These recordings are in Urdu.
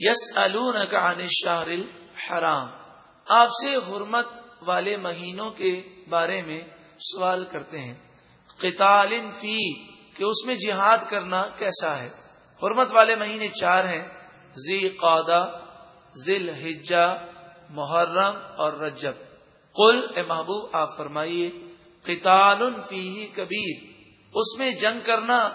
یس عن شاہر حرام آپ سے حرمت والے مہینوں کے بارے میں سوال کرتے ہیں۔ قتال فی، کہ اس میں جہاد کرنا کیسا ہے؟ حرمت والے مہینے چار ہیں۔ زی قادہ ذیل حجا محرم اور رجب۔ قل، اے محبوب، آپ فرمائیے، قتال فی کبیر، اس میں جنگ کرنا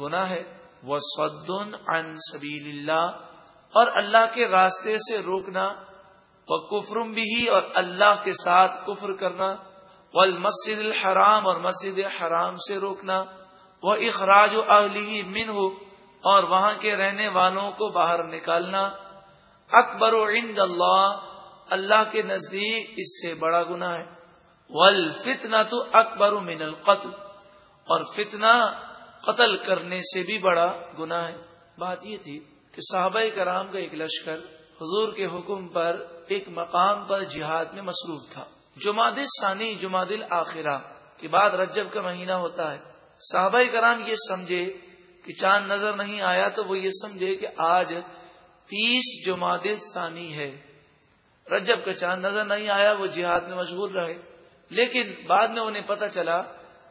گنا ہے۔ وہ سدن ان سبیل اللہ اور اللہ کے راستے سے روکنا وہ کفرم بھی اور اللہ کے ساتھ کفر کرنا وہ مسجد الحرام اور مسجد حرام سے روکنا وہ اخراج و اہلی من ہو اور وہاں کے رہنے والوں کو باہر نکالنا۔ اکبر و عند اللہ اللہ کے نزدیک اس سے بڑا گنا ہے۔ ول فتنا تو اکبر من القتل، اور فتنہ قتل کرنے سے بھی بڑا گنا ہے۔ بات یہ تھی کہ صحابہ کرام کا ایک لشکر حضور کے حکم پر ایک مقام پر جہاد میں مصروف تھا۔ جماعت ثانی جماعت الآخرہ کے بعد رجب کا مہینہ ہوتا ہے۔ صحابہ کرام یہ سمجھے کہ چاند نظر نہیں آیا تو وہ یہ سمجھے کہ آج تیس جماعت ثانی ہے۔ رجب کا چاند نظر نہیں آیا، وہ جہاد میں مشغول رہے۔ لیکن بعد میں انہیں پتہ چلا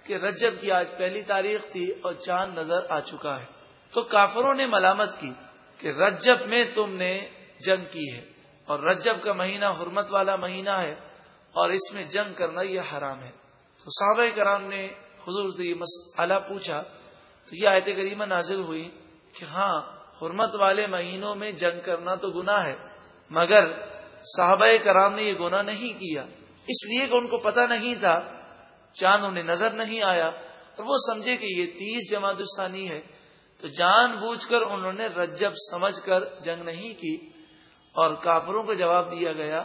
کہ رجب کی آج پہلی تاریخ تھی اور چاند نظر آ چکا ہے۔ تو کافروں نے ملامت کی۔ کہ رجب میں تم نے جنگ کی ہے اور رجب کا مہینہ حرمت والا مہینہ ہے اور اس میں جنگ کرنا یہ حرام ہے۔ تو صحابہ کرام نے حضور سے یہ مسئلہ پوچھا، تو یہ آیت کریمہ نازل ہوئی کہ ہاں حرمت والے مہینوں میں جنگ کرنا تو گناہ ہے، مگر صحابہ کرام نے یہ گناہ نہیں کیا۔ اس لیے کہ ان کو پتہ نہیں تھا چاند انہیں نظر نہیں آیا اور وہ سمجھے کہ یہ تیس جماعت الثانی ہے۔ تو جان بوجھ کر انہوں نے رجب سمجھ کر جنگ نہیں کی اور کافروں کو جواب دیا گیا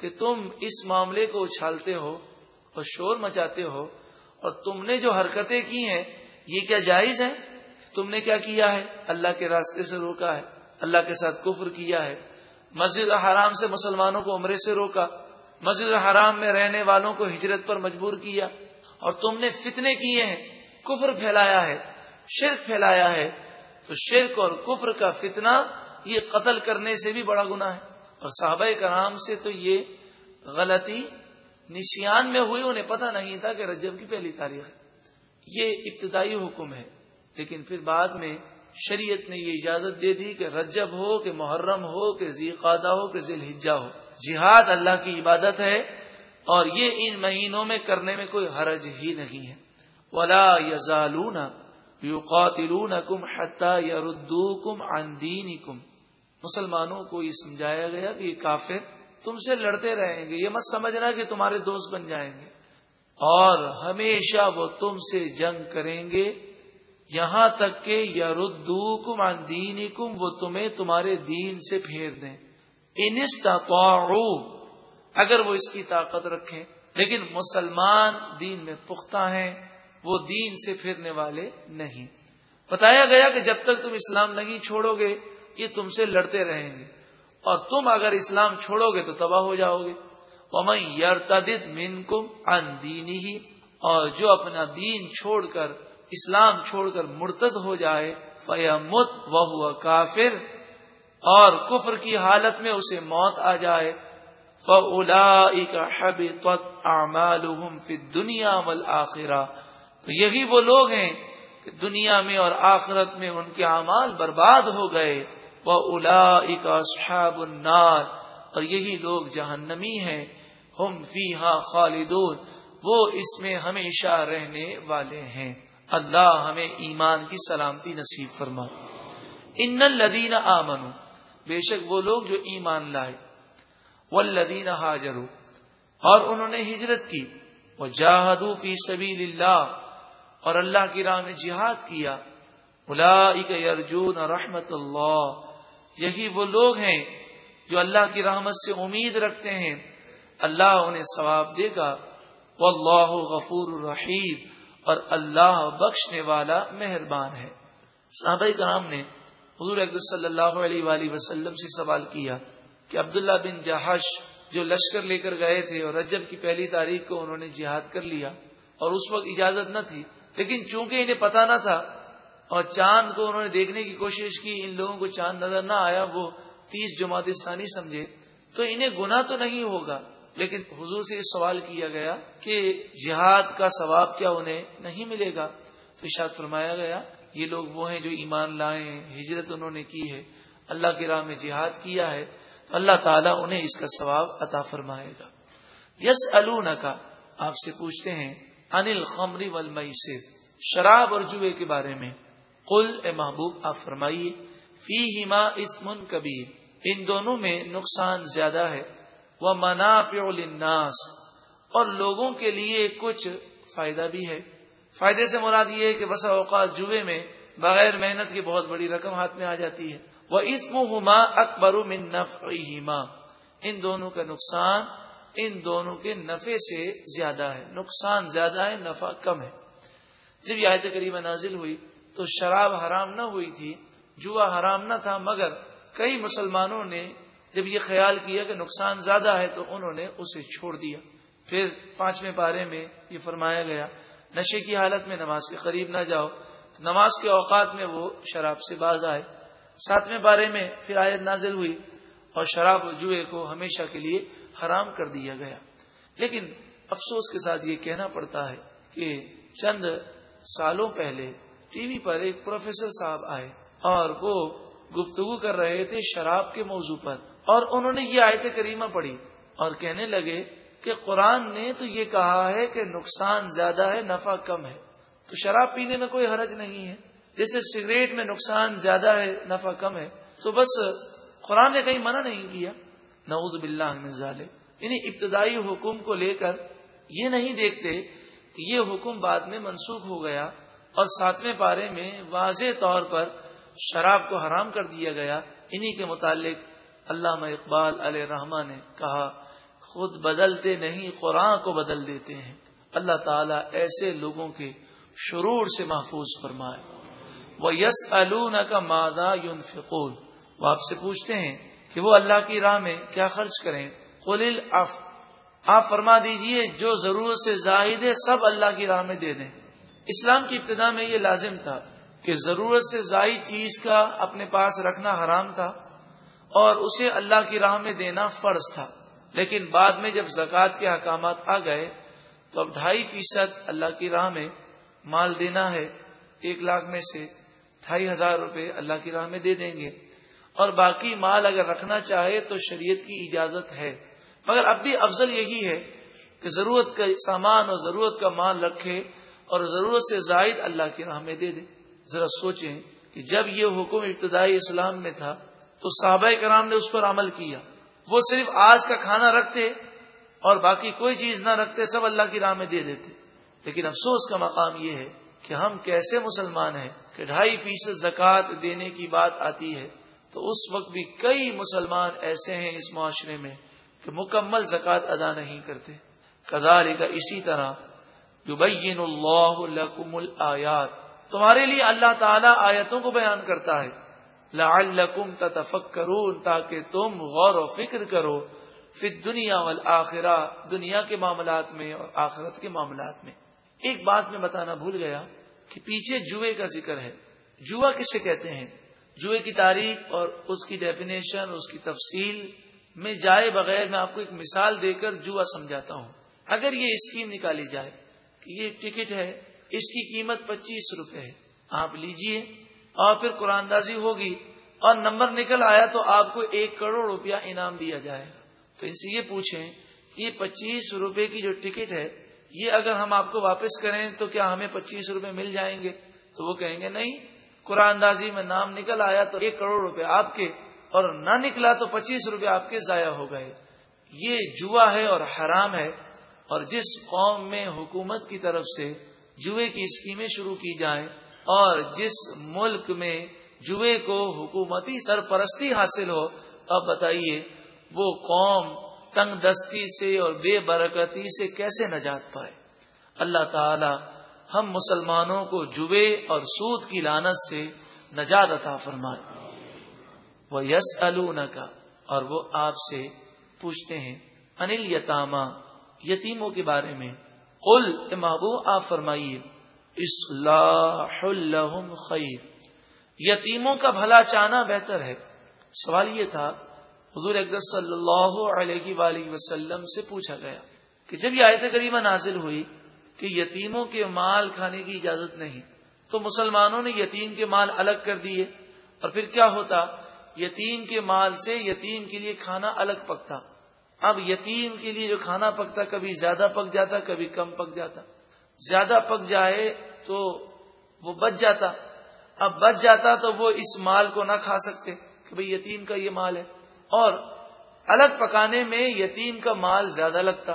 کہ تم اس معاملے کو اچھالتے ہو اور شور مچاتے ہو اور تم نے جو حرکتیں کی ہیں، یہ کیا جائز ہے تم نے کیا کیا ہے؟ اللہ کے راستے سے روکا ہے، اللہ کے ساتھ کفر کیا ہے۔ مسجد حرام سے مسلمانوں کو عمرے سے روکا، مسجد حرام میں رہنے والوں کو ہجرت پر مجبور کیا اور تم نے فتنے کیے ہیں، کفر پھیلایا ہے۔ شرک پھیلایا ہے، تو شرک اور کفر کا فتنہ یہ قتل کرنے سے بھی بڑا گنا ہے۔ اور صحابہ کرام سے تو یہ غلطی نشیان میں ہوئی، انہیں پتہ نہیں تھا کہ رجب کی پہلی تاریخ ہے۔ یہ ابتدائی حکم ہے، لیکن پھر بعد میں شریعت نے یہ اجازت دے دی کہ رجب ہو، کہ محرم ہو، کہ ذی قادہ ہو، کہ ذی الحجہ ہو۔ جہاد اللہ کی عبادت ہے، اور یہ ان مہینوں میں کرنے میں کوئی حرج ہی نہیں ہے۔ ولا یزالون قاتلون کم حتہ یا ردو کم کم مسلمانوں کو یہ سمجھایا گیا کہ یہ کافر تم سے لڑتے رہیں گے۔ یہ مت سمجھنا کہ تمہارے دوست بن جائیں گے۔ اور ہمیشہ وہ تم سے جنگ کریں گے۔ یہاں تک کہ یا ردو کم کم وہ تمہیں تمہارے دین سے پھیر دیں۔ انستا اگر وہ اس کی طاقت رکھیں۔ لیکن مسلمان دین میں پختہ ہیں۔ وہ دین سے پھرنے والے نہیں۔ بتایا گیا کہ جب تک تم اسلام نہیں چھوڑو گے، یہ تم سے لڑتے رہیں گے۔ اور تم اگر اسلام چھوڑو گے تو تباہ ہو جاؤ گے۔ یرتد من کم ان دینی ہی اور جو اپنا دین چھوڑ کر، اسلام چھوڑ کر مرتد ہو جائے فیامت وہ کافر، اور کفر کی حالت میں اسے موت آ جائے۔ دنیا مل آخرا تو یہی وہ لوگ ہیں کہ دنیا میں اور آخرت میں ان کے اعمال برباد ہو گئے۔ وہ الا شہاب النار۔ اور یہی لوگ جہنمی ہیں۔ ہم فی خالدون۔ وہ اس میں ہمیشہ رہنے والے ہیں۔ اللہ ہمیں ایمان کی سلامتی نصیب فرما۔ ان الدین آمنو بے شک وہ لوگ جو ایمان لائے۔ وہ لدین اور انہوں نے ہجرت کی۔ وہ جاہدو فی سبیل اللہ اور اللہ کی راہ میں جہاد کیا۔ ارجون رحمت اللہ۔ یہی وہ لوگ ہیں جو اللہ کی رحمت سے امید رکھتے ہیں۔ اللہ انہیں ثواب دے گا۔ وہ اللہ غفور الرحیم اور اللہ بخشنے والا مہربان ہے۔ صحابہ کرام نے حضور اکبر صلی اللہ علیہ وآلہ وسلم سے سوال کیا کہ عبداللہ بن جہاش جو لشکر لے کر گئے تھے اور رجب کی پہلی تاریخ کو انہوں نے جہاد کر لیا اور اس وقت اجازت نہ تھی لیکن چونکہ انہیں پتا نہ تھا اور چاند کو انہوں نے دیکھنے کی کوشش کی، ان لوگوں کو چاند نظر نہ آیا، وہ تیس جماعت ثانی سمجھے، تو انہیں گنا تو نہیں ہوگا۔ لیکن حضور سے سوال کیا گیا کہ جہاد کا ثواب کیا انہیں نہیں ملے گا؟ تو شاید فرمایا گیا، یہ لوگ وہ ہیں جو ایمان لائے ہیں، ہجرت انہوں نے کی ہے، اللہ کی راہ میں جہاد کیا ہے، تو اللہ تعالیٰ انہیں اس کا ثواب عطا فرمائے گا۔ یس کا آپ سے پوچھتے ہیں انل خمری ولمئی سے شراب اور جوئے کے بارے میں۔ قل، اے محبوب، آپ فرمائیے فی ہما اسمن کبیر، ان دونوں میں نقصان زیادہ ہے۔ وہ منافع الناس اور لوگوں کے لیے کچھ فائدہ بھی ہے۔ فائدے سے مراد یہ ہے کہ بسا اوقات جوئے میں بغیر محنت کی بہت بڑی رقم ہاتھ میں آ جاتی ہے۔ وہ اسم ہما اکبر من نفعہما، ان دونوں کا نقصان ان دونوں کے نفع سے زیادہ ہے۔ نقصان زیادہ ہے، نفع کم ہے۔ جب یہ آیت قریب نازل ہوئی تو شراب حرام نہ ہوئی تھی، جوا حرام نہ تھا، مگر کئی مسلمانوں نے جب یہ خیال کیا کہ نقصان زیادہ ہے تو انہوں نے اسے چھوڑ دیا۔ پھر پانچویں پارے میں یہ فرمایا گیا، نشے کی حالت میں نماز کے قریب نہ جاؤ۔ نماز کے اوقات میں وہ شراب سے باز آئے۔ ساتویں بارے میں پھر آیت نازل ہوئی اور شراب و جوئے کو ہمیشہ کے لیے حرام کر دیا گیا۔ لیکن افسوس کے ساتھ یہ کہنا پڑتا ہے کہ چند سالوں پہلے ٹی وی پر ایک پروفیسر صاحب آئے اور وہ گفتگو کر رہے تھے شراب کے موضوع پر اور انہوں نے یہ آیت کریمہ پڑھی اور کہنے لگے کہ قرآن نے تو یہ کہا ہے کہ نقصان زیادہ ہے، نفع کم ہے۔ تو شراب پینے میں کوئی حرج نہیں ہے۔ جیسے سگریٹ میں نقصان زیادہ ہے، نفع کم ہے۔ تو بس قرآن نے کہیں منع نہیں کیا۔ نعوذ باللہ من ظالم یعنی ابتدائی حکم کو لے کر یہ نہیں دیکھتے کہ یہ حکم بعد میں منسوخ ہو گیا اور ساتویں پارے میں واضح طور پر شراب کو حرام کر دیا گیا۔ انہی کے متعلق علامہ اقبال علیہ رحمان نے کہا، خود بدلتے نہیں، قرآن کو بدل دیتے ہیں۔ اللہ تعالیٰ ایسے لوگوں کے شرور سے محفوظ فرمائے۔ وہ یس کا مادہ یون فکول وہ آپ سے پوچھتے ہیں کہ وہ اللہ کی راہ میں کیا خرچ کریں۔ قل اف آپ فرما دیجیے، جو ضرورت سے زاہد ہے، سب اللہ کی راہ میں دے دیں۔ اسلام کی ابتدا میں یہ لازم تھا کہ ضرورت سے زائد چیز کا اپنے پاس رکھنا حرام تھا اور اسے اللہ کی راہ میں دینا فرض تھا۔ لیکن بعد میں جب زکوٰۃ کے احکامات آ گئے، تو اب ڈھائی فیصد اللہ کی راہ میں مال دینا ہے۔ ایک لاکھ میں سے ڈھائی ہزار روپے اللہ کی راہ میں دے دیں گے۔ اور باقی مال اگر رکھنا چاہے تو شریعت کی اجازت ہے۔ مگر اب بھی افضل یہی ہے کہ ضرورت کا سامان اور ضرورت کا مال رکھے اور ضرورت سے زائد اللہ کی راہ میں دے دے۔ ذرا سوچیں کہ جب یہ حکم ابتدائی اسلام میں تھا تو صحابہ کرام نے اس پر عمل کیا۔ وہ صرف آج کا کھانا رکھتے اور باقی کوئی چیز نہ رکھتے، سب اللہ کی راہ میں دے دیتے۔ لیکن افسوس کا مقام یہ ہے کہ ہم کیسے مسلمان ہیں کہ ڈھائی فیصد زکوٰۃ دینے کی بات آتی ہے۔ تو اس وقت بھی کئی مسلمان ایسے ہیں اس معاشرے میں کہ مکمل زکوٰۃ ادا نہیں کرتے۔ کزاری کا اسی طرح یبین اللہ لکم الآیات۔ تمہارے لیے اللہ تعالیٰ آیتوں کو بیان کرتا ہے۔ لعلکم تتفکرون، تاکہ تم غور و فکر کرو پھر دنیا والآخرہ، دنیا کے معاملات میں اور آخرت کے معاملات میں۔ ایک بات میں بتانا بھول گیا کہ پیچھے جوئے کا ذکر ہے۔ جوا کسے کہتے ہیں؟ جوئے کی تاریخ اور اس کی ڈیفینیشن اس کی تفصیل میں جائے بغیر میں آپ کو ایک مثال دے کر جوا سمجھاتا ہوں۔ اگر یہ اسکیم نکالی جائے کہ یہ ٹکٹ ہے، اس کی قیمت پچیس روپے ہے۔ آپ لیجیے۔ اور پھر قرآن دازی ہوگی۔ اور نمبر نکل آیا تو آپ کو ایک کروڑ روپیہ انعام دیا جائے۔ گا تو ان سے یہ پوچھیں کہ یہ پچیس روپے کی جو ٹکٹ ہے، یہ اگر ہم آپ کو واپس کریں تو کیا ہمیں پچیس روپے مل جائیں گے؟ تو وہ کہیں گے نہیں۔ قرآن اندازی میں نام نکل آیا تو ایک کروڑ روپے آپ کے اور نہ نکلا تو پچیس روپے آپ کے ضائع ہو گئے۔ یہ جوا ہے اور حرام ہے اور جس قوم میں حکومت کی طرف سے جوئے کی اسکیمیں شروع کی جائیں اور جس ملک میں جوئے کو حکومتی سرپرستی حاصل ہو، اب بتائیے وہ قوم تنگ دستی سے اور بے برکتی سے کیسے نجات پائے؟ اللہ تعالی ہم مسلمانوں کو جبے اور سود کی لانت سے نجات عطا فرمائے۔ وہ یس کا اور وہ آپ سے پوچھتے ہیں انل یتاما یتیموں کے بارے میں۔ قل محبو آپ فرمائیے، اصلاح الحم خیر یتیموں کا بھلا چانا بہتر ہے۔ سوال یہ تھا، حضور اقدس صلی اللہ علیہ وآلہ وسلم سے پوچھا گیا کہ جب یہ آیت کریمہ نازل ہوئی کہ یتیموں کے مال کھانے کی اجازت نہیں۔ تو مسلمانوں نے یتیم کے مال الگ کر دیے۔ اور پھر کیا ہوتا؟ یتیم کے مال سے یتیم کے لیے کھانا الگ پکتا۔ اب یتیم کے لیے جو کھانا پکتا، کبھی زیادہ پک جاتا، کبھی کم پک جاتا۔ زیادہ پک جائے تو وہ بچ جاتا۔ اب بچ جاتا تو وہ اس مال کو نہ کھا سکتے کہ بھئی یتیم کا یہ مال ہے۔ اور الگ پکانے میں یتیم کا مال زیادہ لگتا۔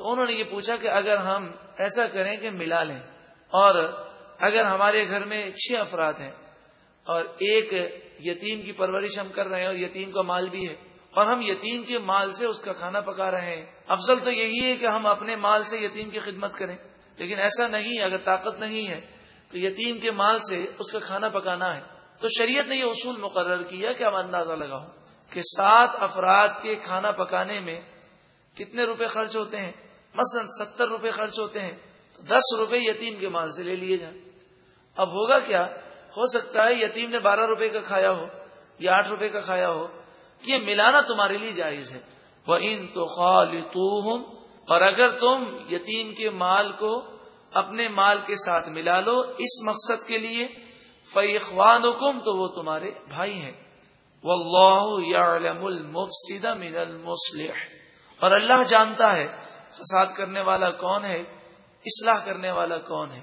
تو انہوں نے یہ پوچھا کہ اگر ہم ایسا کریں کہ ملا لیں اور اگر ہمارے گھر میں چھ افراد ہیں اور ایک یتیم کی پرورش ہم کر رہے ہیں اور یتیم کا مال بھی ہے اور ہم یتیم کے مال سے اس کا کھانا پکا رہے ہیں، افضل تو یہی ہے کہ ہم اپنے مال سے یتیم کی خدمت کریں۔ لیکن ایسا نہیں، اگر طاقت نہیں ہے تو یتیم کے مال سے اس کا کھانا پکانا ہے۔ تو شریعت نے یہ اصول مقرر کیا کہ ہم اندازہ لگاؤ کہ سات افراد کے کھانا پکانے میں کتنے روپے خرچ ہوتے ہیں۔ مثلا ستر روپے خرچ ہوتے ہیں، تو دس روپے یتیم کے مال سے لے لیے جائیں۔ اب ہوگا کیا؟ ہو سکتا ہے یتیم نے بارہ روپے کا کھایا ہو یا آٹھ روپے کا کھایا ہو یہ ملانا تمہارے لیے جائز ہے۔ وہ ان تو خال اور اگر تم یتیم کے مال کو اپنے مال کے ساتھ ملا لو اس مقصد کے لیے فیخوان حکم تو وہ تمہارے بھائی ہیں۔ من المصلح۔ اور اللہ جانتا ہے فساد کرنے والا کون ہے؟ اصلاح کرنے والا کون ہے؟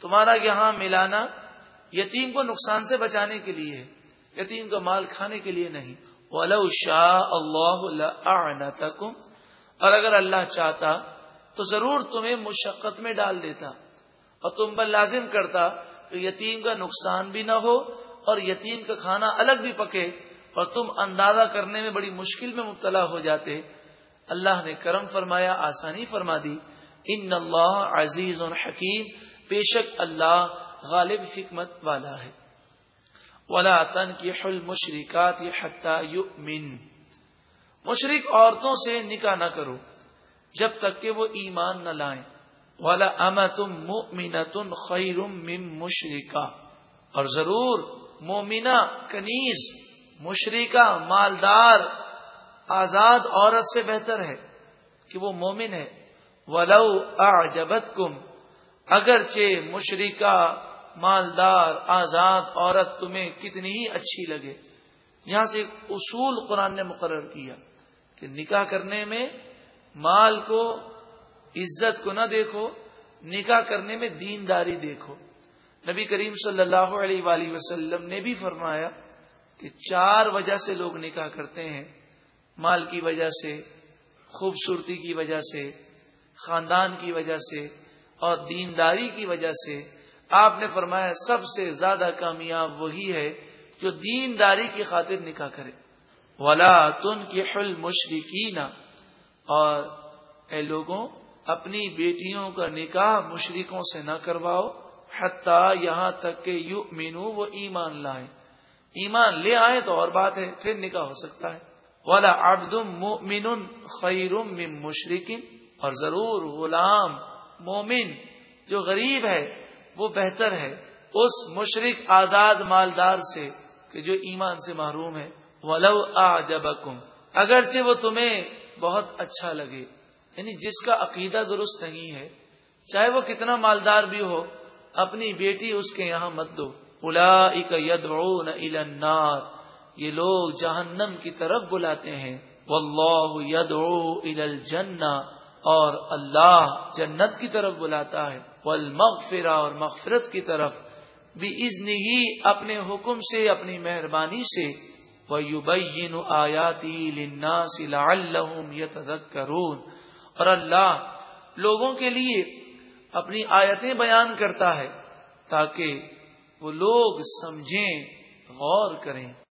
تمہارا یہاں ملانا یتیم کو نقصان سے بچانے کے لیے ہے، یتیم کا مال کھانے کے لیے نہیں۔ شاہ اللہ اور اگر اللہ چاہتا تو ضرور تمہیں مشقت میں ڈال دیتا۔ اور تم پر لازم کرتا کہ یتیم کا نقصان بھی نہ ہو اور یتیم کا کھانا الگ بھی پکے اور تم اندازہ کرنے میں بڑی مشکل میں مبتلا ہو جاتے۔ اللہ نے کرم فرمایا، آسانی فرما دی۔ ان اللہ عزیز اور حکیم، بے شک اللہ غالب حکمت والا ہے۔ ولا تن کی حل مشرقات مشرق عورتوں سے نکاح نہ کرو جب تک کہ وہ ایمان نہ لائیں۔ والا ام تم تم مشرقہ اور ضرور مومنا کنیز مشرقہ مالدار آزاد عورت سے بہتر ہے کہ وہ مومن ہے۔ ولو اعجبت کم اگرچہ مشرقہ مالدار، آزاد عورت تمہیں کتنی ہی اچھی لگے۔ یہاں سے ایک اصول قرآن نے مقرر کیا کہ نکاح کرنے میں مال کو، عزت کو نہ دیکھو، نکاح کرنے میں دینداری دیکھو۔ نبی کریم صلی اللہ علیہ وآلہ وسلم نے بھی فرمایا کہ چار وجہ سے لوگ نکاح کرتے ہیں۔ مال کی وجہ سے، خوبصورتی کی وجہ سے، خاندان کی وجہ سے اور دینداری کی وجہ سے آپ نے فرمایا سب سے زیادہ کامیاب وہی ہے جو دینداری کی خاطر نکاح کرے۔ ولا تن کی حل مشرقین اور اے لوگوں، اپنی بیٹیوں کا نکاح مشرقوں سے نہ کرواؤ، حتیٰ یہاں تک کہ یو مینو وہ ایمان لائیں۔ ایمان لے آئے تو اور بات ہے، پھر نکاح ہو سکتا ہے۔ والا ابدم مومن خیرم مشرقین اور ضرور غلام مومن جو غریب ہے، وہ بہتر ہے اس مشرق آزاد مالدار سے کہ جو ایمان سے محروم ہے۔ ولو آ اگرچہ وہ تمہیں بہت اچھا لگے۔ یعنی جس کا عقیدہ درست نہیں ہے، چاہے وہ کتنا مالدار بھی ہو، اپنی بیٹی اس کے یہاں مت دو۔ الا یدعون الى النار۔ یہ لوگ جہنم کی طرف بلاتے ہیں۔ واللہ یدعو الى الجنہ، اور اللہ جنت کی طرف بلاتا ہے۔ والمغفرہ، اور مغفرت کی طرف۔ بھی ازن ہی اپنے حکم سے، اپنی مہربانی سے۔ وَيُبَيِّنُ آيَاتِهِ لِلنَّاسِ لَعَلَّهُمْ يَتَذَكَّرُونَ اور اللہ لوگوں کے لیے اپنی آیتیں بیان کرتا ہے، تاکہ وہ لوگ سمجھیں، غور کریں۔